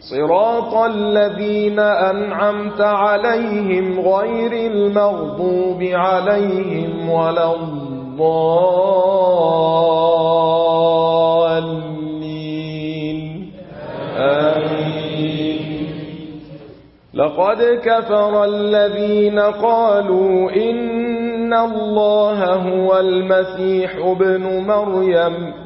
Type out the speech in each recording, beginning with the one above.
صراط الذين أنعمت عليهم غير المغضوب عليهم ولا الضالين. آمين. لقد كفر الذين قالوا إن الله هو المسيح ابن مريم.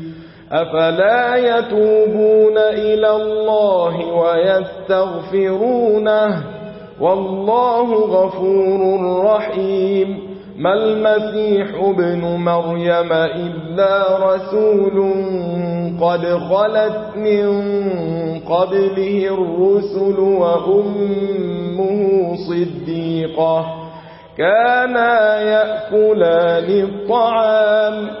أفلا يتوبون إلى الله ويستغفرونه والله غفور رحيم ما المسيح ابن مريم إلا رسول قد خلت من قبله الرسل وأمه صديقة كانا يأكلان الطعام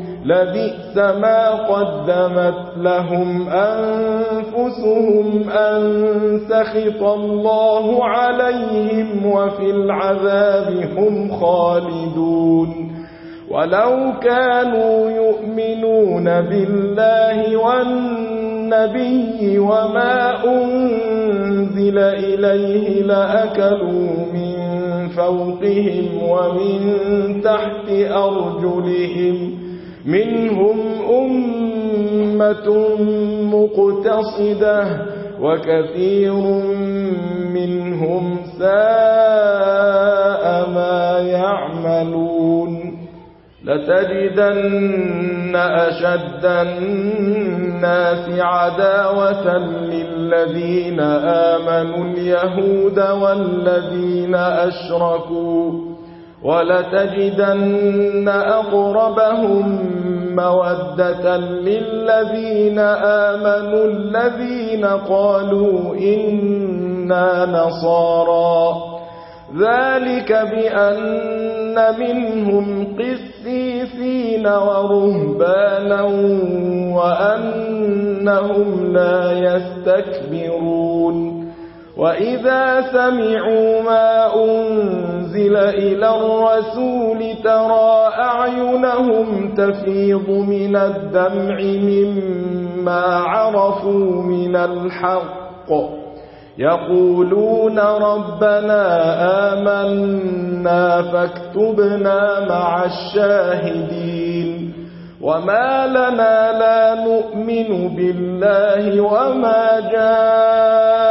لبئس ما قدمت لهم أنفسهم أن سخط الله عليهم وفي العذاب هم خالدون ولو كانوا يؤمنون بالله والنبي وما أنزل إليه لأكلوا من فوقهم ومن تحت أرجلهم منهم أمة مقتصدة وكثير منهم ساء ما يعملون لتجدن أشد الناس عداوة للذين آمنوا اليهود والذين أشركوا ولتجدن أقربهم مودة للذين آمنوا الذين قالوا إنا نصارا ذلك بأن منهم قسيسين ورهبانا وأنهم لا يستكبرون. وإذا سمعوا ما أمروا أُنْزِلَ إلى الرسول ترى أعينهم تفيض من الدمع مما عرفوا من الحق يقولون ربنا آمنا فاكتبنا مع الشاهدين وما لنا لا نؤمن بالله وما جاءنا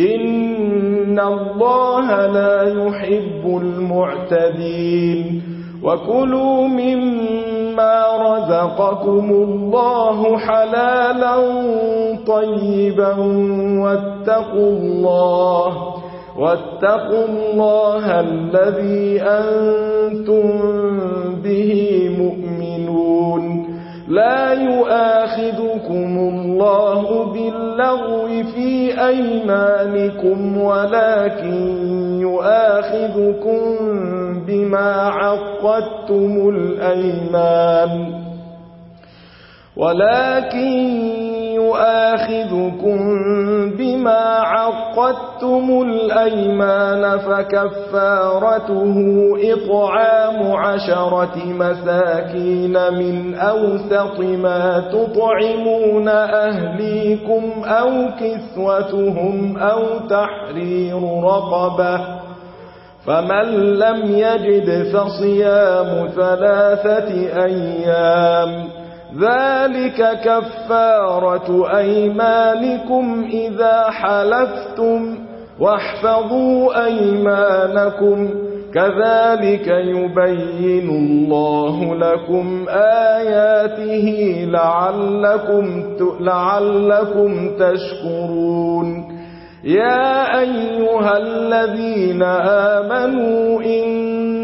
إن الله لا يحب المعتدين وكلوا مما رزقكم الله حلالا طيبا واتقوا الله واتقوا الله الذي أنتم به مؤمنون لا يؤاخذكم الله اللغو في أيمانكم ولكن يؤاخذكم بما عقدتم الأيمان. ولكن يؤاخذكم بما عقدتم الأيمان فكفارته إطعام عشرة مساكين من أوسط ما تطعمون أهليكم أو كسوتهم أو تحرير رقبة فمن لم يجد فصيام ثلاثة أيام ذلك كفارة أيمانكم إذا حلفتم واحفظوا أيمانكم كذلك يبين الله لكم آياته لعلكم, لعلكم تشكرون يا أيها الذين آمنوا إن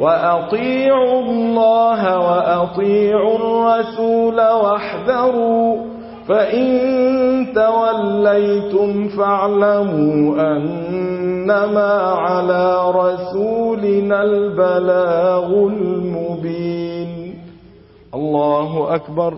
وأطيعوا الله وأطيعوا الرسول واحذروا فإن توليتم فاعلموا أنما على رسولنا البلاغ المبين. الله أكبر